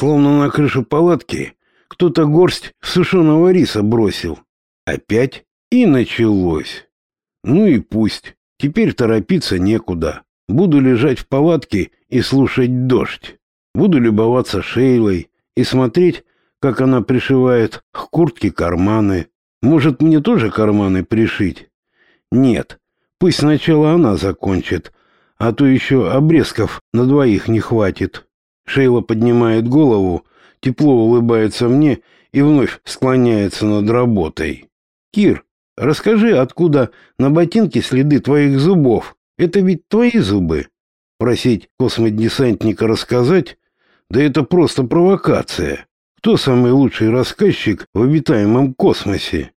словно на крышу палатки кто-то горсть сушеного риса бросил. Опять и началось. Ну и пусть. Теперь торопиться некуда. Буду лежать в палатке и слушать дождь. Буду любоваться Шейлой и смотреть, как она пришивает к куртке карманы. Может, мне тоже карманы пришить? Нет, пусть сначала она закончит, а то еще обрезков на двоих не хватит. Шейла поднимает голову, тепло улыбается мне и вновь склоняется над работой. Кир, расскажи, откуда на ботинке следы твоих зубов? Это ведь твои зубы. Просить космодесантника рассказать? Да это просто провокация. Кто самый лучший рассказчик в обитаемом космосе?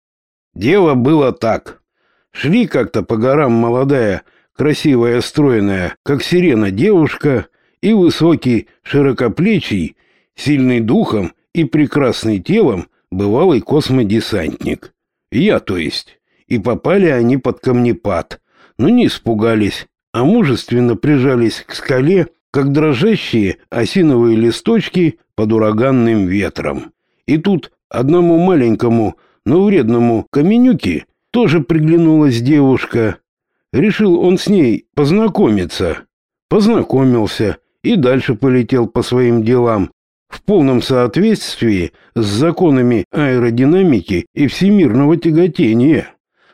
Дело было так. Шли как-то по горам молодая, красивая, стройная, как сирена девушка, и высокий, широкоплечий, сильный духом и прекрасный телом бывалый космодесантник. Я, то есть. И попали они под камнепад, но не испугались, а мужественно прижались к скале, как дрожащие осиновые листочки под ураганным ветром. И тут одному маленькому, но вредному каменюке тоже приглянулась девушка. Решил он с ней познакомиться. Познакомился и дальше полетел по своим делам в полном соответствии с законами аэродинамики и всемирного тяготения.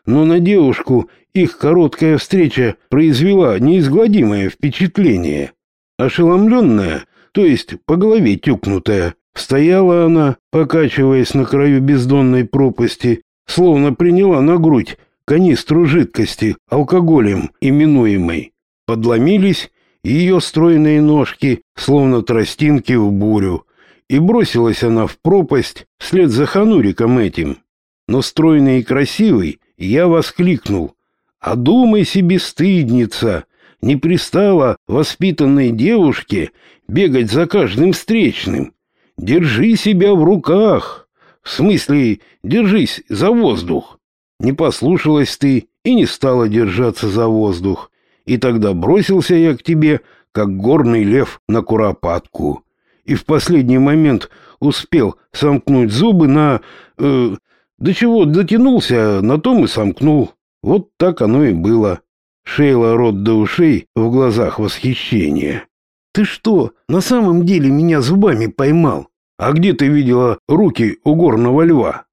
Но на девушку их короткая встреча произвела неизгладимое впечатление. Ошеломленная, то есть по голове тюкнутая, стояла она, покачиваясь на краю бездонной пропасти, словно приняла на грудь канистру жидкости, алкоголем именуемой. Подломились ее стройные ножки, словно тростинки в бурю, и бросилась она в пропасть вслед за хануриком этим. Но стройный и красивый я воскликнул. «А думай себе, стыдница! Не пристала воспитанной девушке бегать за каждым встречным. Держи себя в руках! В смысле, держись за воздух!» Не послушалась ты и не стала держаться за воздух. И тогда бросился я к тебе, как горный лев на куропатку. И в последний момент успел сомкнуть зубы на... Э, до чего дотянулся, на том и сомкнул. Вот так оно и было. Шейла рот до ушей, в глазах восхищения. «Ты что, на самом деле меня зубами поймал? А где ты видела руки у горного льва?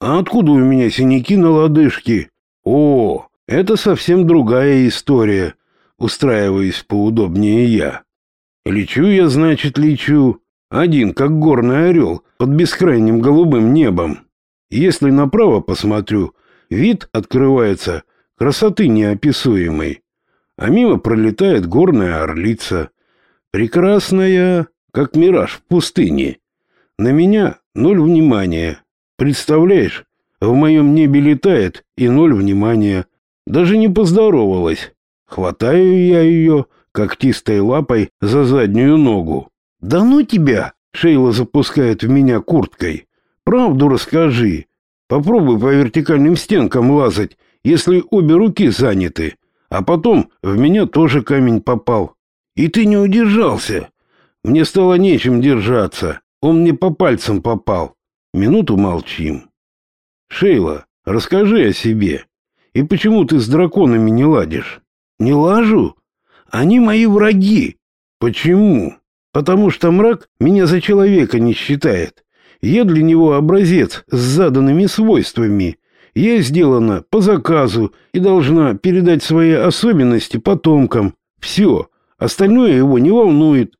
А откуда у меня синяки на лодыжке? О, это совсем другая история устраиваясь поудобнее я. Лечу я, значит, лечу, один, как горный орел, под бескрайним голубым небом. Если направо посмотрю, вид открывается красоты неописуемой, а мимо пролетает горная орлица, прекрасная, как мираж в пустыне. На меня ноль внимания. Представляешь, в моем небе летает и ноль внимания. Даже не поздоровалась. Хватаю я ее когтистой лапой за заднюю ногу. «Да ну тебя!» — Шейла запускает в меня курткой. «Правду расскажи. Попробуй по вертикальным стенкам лазать, если обе руки заняты. А потом в меня тоже камень попал. И ты не удержался. Мне стало нечем держаться. Он мне по пальцам попал. Минуту молчим. Шейла, расскажи о себе. И почему ты с драконами не ладишь?» Не лажу. Они мои враги. Почему? Потому что мрак меня за человека не считает. Я для него образец с заданными свойствами. Я сделана по заказу и должна передать свои особенности потомкам. Все. Остальное его не волнует.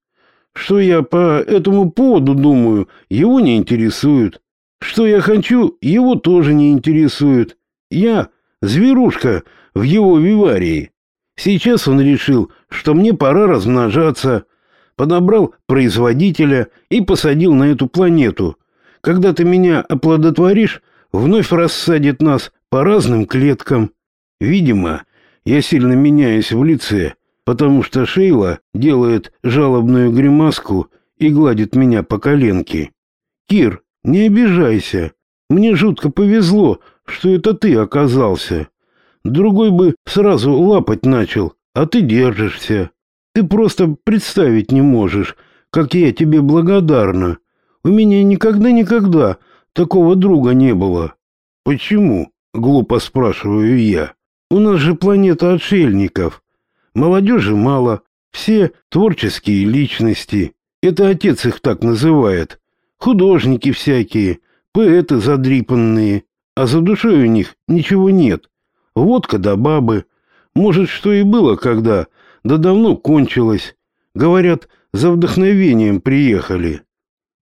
Что я по этому поводу думаю, его не интересует. Что я хочу, его тоже не интересует. Я зверушка в его виварии. Сейчас он решил, что мне пора размножаться, подобрал производителя и посадил на эту планету. Когда ты меня оплодотворишь, вновь рассадит нас по разным клеткам. Видимо, я сильно меняюсь в лице, потому что Шейла делает жалобную гримаску и гладит меня по коленке. Кир, не обижайся. Мне жутко повезло, что это ты оказался. Другой бы сразу лапать начал, а ты держишься. Ты просто представить не можешь, как я тебе благодарна. У меня никогда-никогда такого друга не было. Почему? Глупо спрашиваю я. У нас же планета отшельников. Молодежи мало, все творческие личности. Это отец их так называет. Художники всякие, поэты задрипанные, а за душой у них ничего нет. Водка да бабы. Может, что и было когда, да давно кончилось. Говорят, за вдохновением приехали.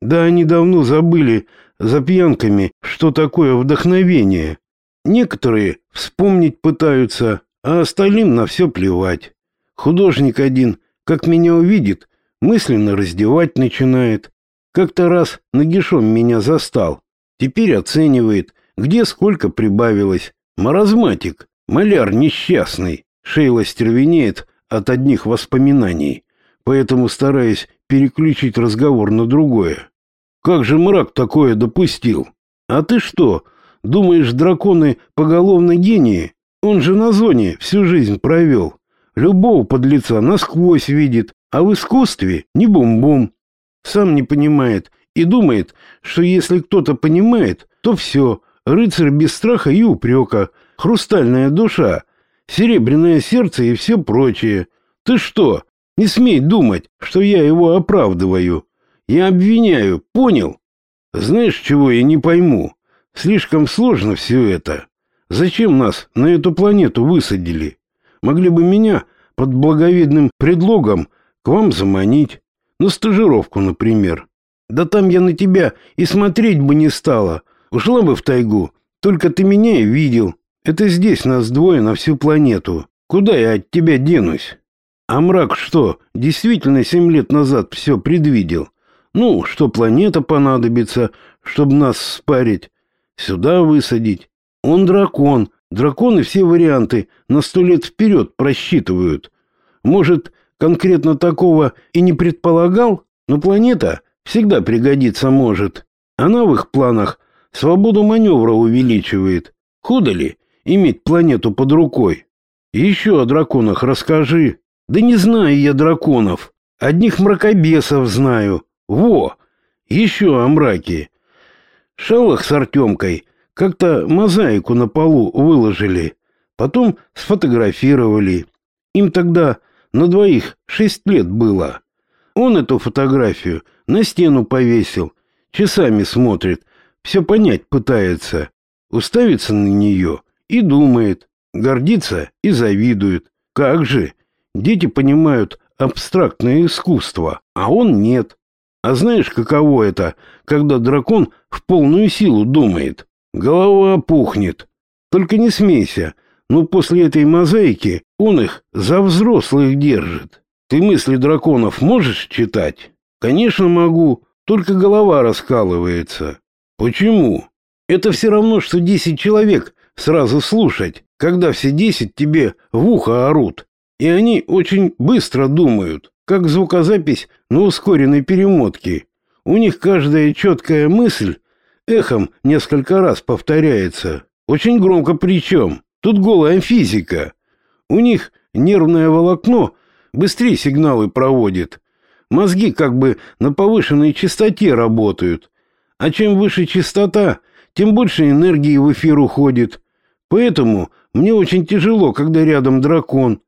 Да они давно забыли за пьянками, что такое вдохновение. Некоторые вспомнить пытаются, а остальным на все плевать. Художник один, как меня увидит, мысленно раздевать начинает. Как-то раз нагишом меня застал. Теперь оценивает, где сколько прибавилось. Маразматик, маляр несчастный. Шейла стервенеет от одних воспоминаний поэтому стараясь переключить разговор на другое. Как же мрак такое допустил? А ты что, думаешь, драконы поголовно гении? Он же на зоне всю жизнь провел. Любого подлеца насквозь видит, а в искусстве не бум-бум. Сам не понимает и думает, что если кто-то понимает, то все, рыцарь без страха и упрека, хрустальная душа, серебряное сердце и все прочее. Ты что, не смей думать, что я его оправдываю. Я обвиняю, понял? Знаешь, чего я не пойму? Слишком сложно все это. Зачем нас на эту планету высадили? Могли бы меня под благовидным предлогом к вам заманить. На стажировку, например. Да там я на тебя и смотреть бы не стала. Ушла бы в тайгу. Только ты меня и видел. Это здесь нас двое на всю планету. Куда я от тебя денусь? А мрак что, действительно семь лет назад все предвидел? Ну, что планета понадобится, чтобы нас спарить, сюда высадить. Он дракон, драконы все варианты на сто лет вперед просчитывают. Может, конкретно такого и не предполагал, но планета всегда пригодится может. Она в их планах свободу маневра увеличивает. Худо ли иметь планету под рукой? Еще о драконах расскажи. Да не знаю я драконов. Одних мракобесов знаю. Во! Еще о мраке. Шалах с Артемкой как-то мозаику на полу выложили. Потом сфотографировали. Им тогда на двоих шесть лет было. Он эту фотографию на стену повесил. Часами смотрит. Все понять пытается. Уставится на нее и думает. Гордится и завидует. Как же? Дети понимают абстрактное искусство, а он нет. А знаешь, каково это, когда дракон в полную силу думает? Голова опухнет. Только не смейся, но после этой мозаики он их за взрослых держит. Ты мысли драконов можешь читать? Конечно, могу, только голова раскалывается. Почему? Это все равно, что десять человек сразу слушать, когда все десять тебе в ухо орут. И они очень быстро думают, как звукозапись на ускоренной перемотке. У них каждая четкая мысль эхом несколько раз повторяется. Очень громко причем. Тут голая физика. У них нервное волокно быстрее сигналы проводит. Мозги как бы на повышенной частоте работают. А чем выше частота, тем больше энергии в эфир уходит. Поэтому мне очень тяжело, когда рядом дракон.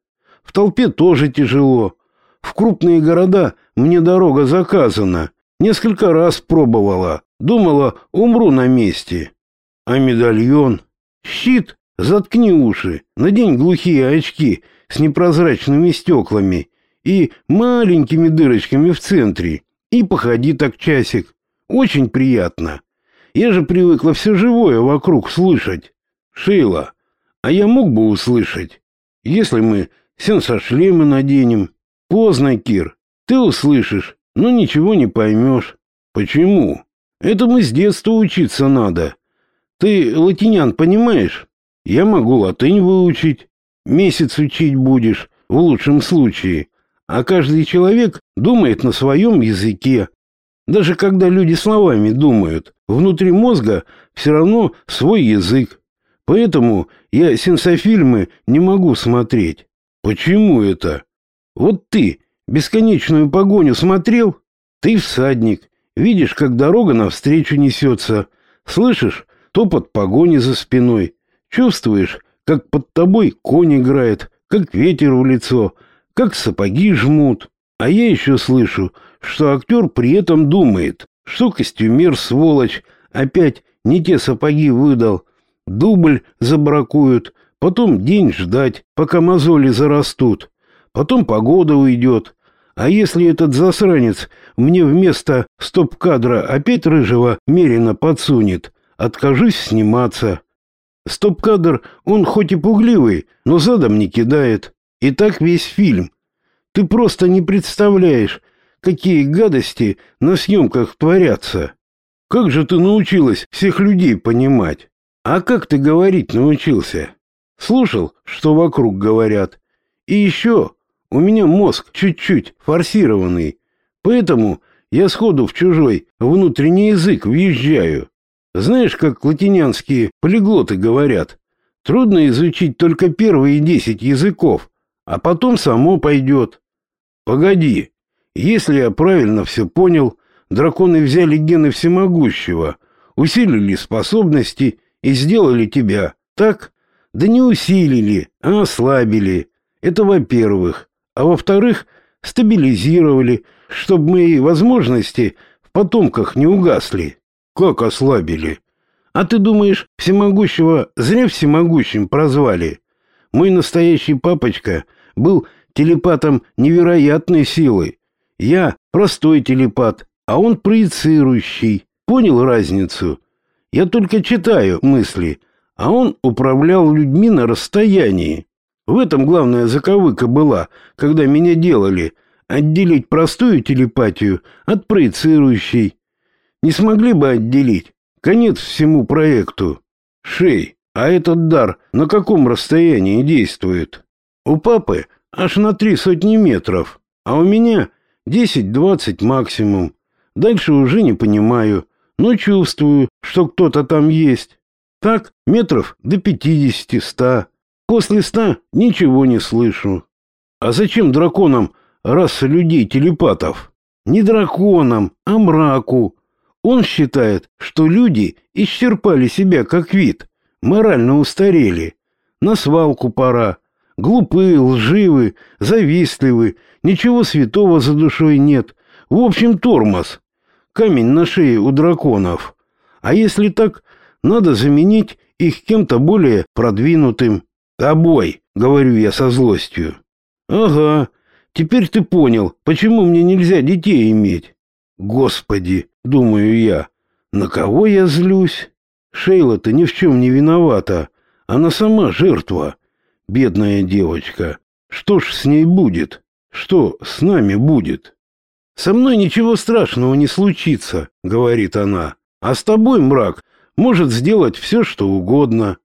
В толпе тоже тяжело. В крупные города мне дорога заказана. Несколько раз пробовала. Думала, умру на месте. А медальон? Щит? Заткни уши. Надень глухие очки с непрозрачными стеклами и маленькими дырочками в центре. И походи так часик. Очень приятно. Я же привыкла все живое вокруг слышать. Шейла, а я мог бы услышать, если мы сенсошлемы наденем. Поздно, Кир. Ты услышишь, но ничего не поймешь. Почему? Этому с детства учиться надо. Ты латинян понимаешь? Я могу латынь выучить. Месяц учить будешь, в лучшем случае. А каждый человек думает на своем языке. Даже когда люди словами думают, внутри мозга все равно свой язык. Поэтому я сенсофильмы не могу смотреть. Почему это? Вот ты бесконечную погоню смотрел? Ты всадник, Видишь, как дорога навстречу несется. Слышишь топот погони за спиной. Чувствуешь, как под тобой конь играет, как ветер в лицо, как сапоги жмут. А я еще слышу, что актер при этом думает, что костюмер сволочь опять не те сапоги выдал, дубль забракуют, потом день ждать, пока мозоли зарастут, потом погода уйдет. А если этот засранец мне вместо стоп-кадра опять рыжего меренно подсунет, откажусь сниматься. Стоп-кадр, он хоть и пугливый, но задом не кидает. И так весь фильм. Ты просто не представляешь, какие гадости на съемках творятся. Как же ты научилась всех людей понимать? А как ты говорить научился? Слушал, что вокруг говорят. И еще, у меня мозг чуть-чуть форсированный, поэтому я сходу в чужой внутренний язык въезжаю. Знаешь, как латинянские полиглоты говорят? Трудно изучить только первые десять языков, а потом само пойдет. Погоди, если я правильно все понял, драконы взяли гены всемогущего, усилили способности и сделали тебя, так? Да не усилили, а ослабили. Это во-первых. А во-вторых, стабилизировали, чтобы мои возможности в потомках не угасли. Как ослабили? А ты думаешь, всемогущего зря всемогущим прозвали? Мой настоящий папочка был телепатом невероятной силы. Я простой телепат, а он проецирующий. Понял разницу? Я только читаю мысли, а он управлял людьми на расстоянии. В этом главная заковыка была, когда меня делали, отделить простую телепатию от проецирующей. Не смогли бы отделить. Конец всему проекту. Шей, а этот дар на каком расстоянии действует? У папы аж на три сотни метров, а у меня Десять-двадцать максимум. Дальше уже не понимаю, но чувствую, что кто-то там есть. Так, метров до пятидесяти-ста. После ста ничего не слышу. А зачем драконам раса людей-телепатов? Не драконам, а мраку. Он считает, что люди исчерпали себя как вид, морально устарели. На свалку пора. Глупые, лживы, завистливы, ничего святого за душой нет. В общем, тормоз. Камень на шее у драконов. А если так, надо заменить их кем-то более продвинутым. Тобой, говорю я со злостью. Ага, теперь ты понял, почему мне нельзя детей иметь. Господи, думаю я, на кого я злюсь? Шейла-то ни в чем не виновата. Она сама жертва. Бедная девочка. Что ж с ней будет? Что с нами будет? Со мной ничего страшного не случится, говорит она. А с тобой, мрак, может сделать все, что угодно.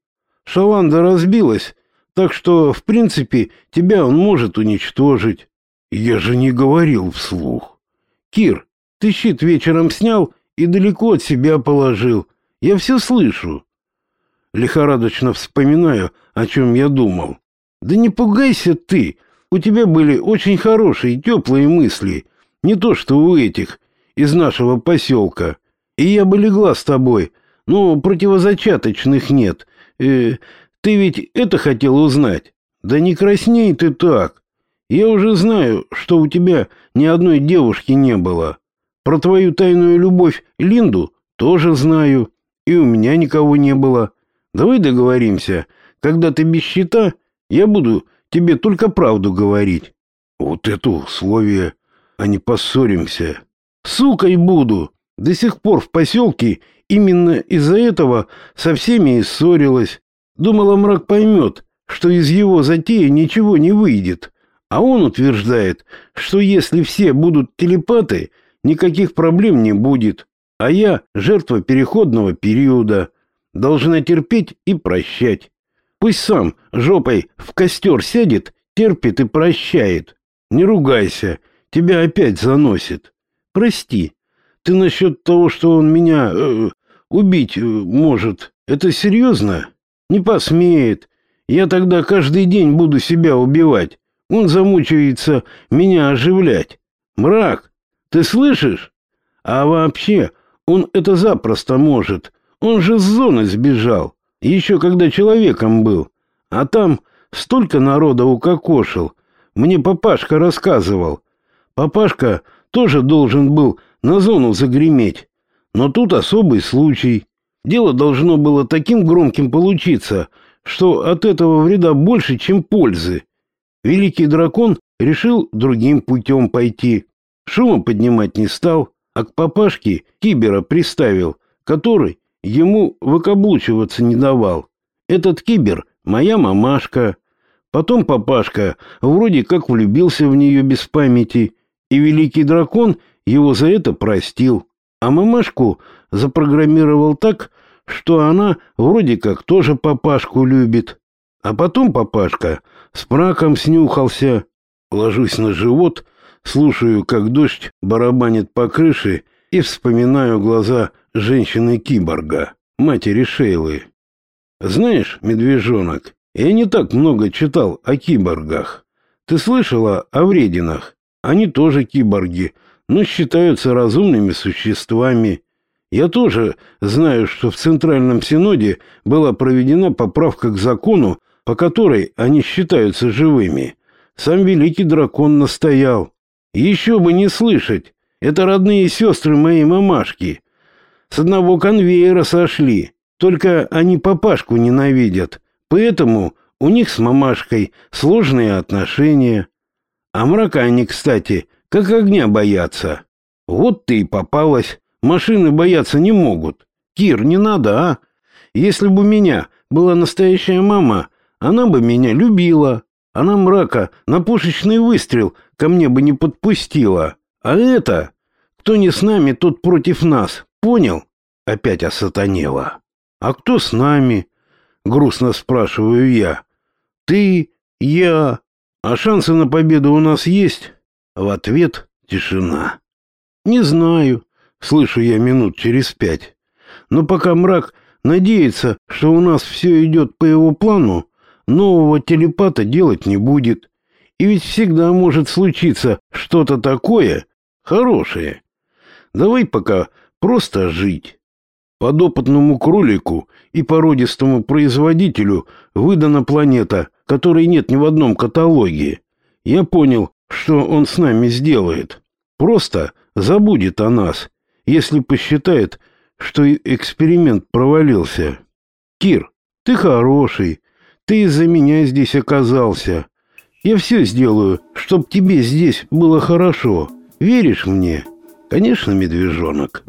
Шаланда разбилась, так что, в принципе, тебя он может уничтожить. Я же не говорил вслух. Кир, ты щит вечером снял и далеко от себя положил. Я все слышу. Лихорадочно вспоминаю, о чем я думал. Да не пугайся ты. У тебя были очень хорошие, теплые мысли. Не то, что у этих, из нашего поселка. И я бы легла с тобой, но противозачаточных нет. Э, ты ведь это хотел узнать? Да не красней ты так. Я уже знаю, что у тебя ни одной девушки не было. Про твою тайную любовь Линду тоже знаю. И у меня никого не было. Давай договоримся, когда ты без счета, я буду тебе только правду говорить. Вот это условие, а не поссоримся. Сукой буду. До сих пор в поселке именно из-за этого со всеми и ссорилась. Думала, мрак поймет, что из его затеи ничего не выйдет. А он утверждает, что если все будут телепаты, никаких проблем не будет. А я жертва переходного периода должна терпеть и прощать. Пусть сам жопой в костер сядет, терпит и прощает. Не ругайся, тебя опять заносит. Прости, ты насчет того, что он меня э, убить э, может, это серьезно? Не посмеет. Я тогда каждый день буду себя убивать. Он замучается меня оживлять. Мрак, ты слышишь? А вообще, он это запросто может. Он же с зоны сбежал, еще когда человеком был. А там столько народа укокошил. Мне папашка рассказывал. Папашка тоже должен был на зону загреметь. Но тут особый случай. Дело должно было таким громким получиться, что от этого вреда больше, чем пользы. Великий дракон решил другим путем пойти. Шума поднимать не стал, а к папашке кибера приставил, который ему выкаблучиваться не давал. Этот кибер — моя мамашка. Потом папашка вроде как влюбился в нее без памяти, и великий дракон его за это простил. А мамашку запрограммировал так, что она вроде как тоже папашку любит. А потом папашка с мраком снюхался. Ложусь на живот, слушаю, как дождь барабанит по крыше и вспоминаю глаза женщины-киборга, матери Шейлы. Знаешь, медвежонок, я не так много читал о киборгах. Ты слышала о врединах? Они тоже киборги, но считаются разумными существами. Я тоже знаю, что в Центральном Синоде была проведена поправка к закону, по которой они считаются живыми. Сам великий дракон настоял. Еще бы не слышать. Это родные сестры моей мамашки. С одного конвейера сошли. Только они папашку ненавидят. Поэтому у них с мамашкой сложные отношения. А мрака они, кстати, как огня боятся. Вот ты и попалась. Машины бояться не могут. Кир, не надо, а? Если бы у меня была настоящая мама, она бы меня любила. Она мрака на пушечный выстрел ко мне бы не подпустила. А это, кто не с нами, тот против нас. Понял? Опять осатанела. А кто с нами? Грустно спрашиваю я. Ты, я. А шансы на победу у нас есть? В ответ тишина. Не знаю. Слышу я минут через пять. Но пока мрак надеется, что у нас все идет по его плану, нового телепата делать не будет. И ведь всегда может случиться что-то такое хорошее. Давай пока просто жить. Подопытному кролику и породистому производителю выдана планета, которой нет ни в одном каталоге. Я понял, что он с нами сделает. Просто забудет о нас если посчитает, что эксперимент провалился. Кир, ты хороший, ты из-за меня здесь оказался. Я все сделаю, чтоб тебе здесь было хорошо. Веришь мне? Конечно, медвежонок.